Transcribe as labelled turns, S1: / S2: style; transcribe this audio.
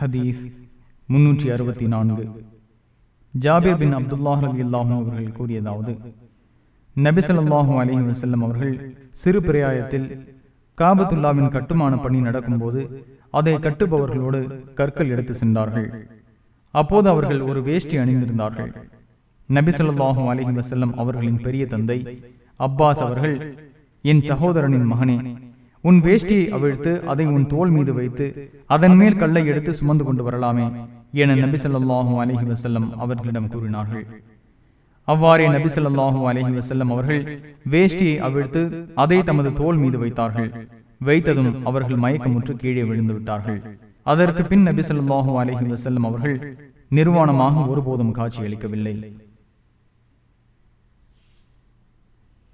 S1: ஹதீஸ் முன்னூற்றி அறுபத்தி நான்கு. ஜாபிர் பின் அப்துல்லாஹ் அலி அல்லாஹும் அவர்கள் கூறியதாவது நபிசல்லாஹும் அலஹி வசல்லம் அவர்கள் சிறு பிரயாயத்தில் காபத்துல்லாவின் கட்டுமான பணி நடக்கும்போது அதை கட்டுபவர்களோடு கற்கள் எடுத்து சென்றார்கள். அப்போது அவர்கள் ஒரு வேஷ்டி அணிந்திருந்தார்கள். நபிசல்லாஹும் அலஹி வசல்லம் அவர்களின் பெரிய தந்தை அப்பாஸ் அவர்கள் என் சகோதரனின் மகனே உன் வேஷ்டியை அவிழ்த்து அதை உன் தோல் மீது வைத்து அதன் மேல் கல்லை எடுத்து சுமந்து கொண்டு வரலாமே என நபி சொல்லாஹூ அலஹி வசல்லம் அவர்களிடம் கூறினார்கள். அவ்வாறே நபி சொல்லாஹூ அலஹி வசல்லம் அவர்கள் வேஷ்டியை அவிழ்த்து அதை தமது தோல் மீது வைத்தார்கள். வைத்ததும் அவர்கள் மயக்கமுற்று கீழே விழுந்து விட்டார்கள். அதற்கு பின் நபி சொல்லாஹூ அலஹி வசல்லம் அவர்கள் நிர்வாணமாக ஒருபோதும் காட்சியளிக்கவில்லை.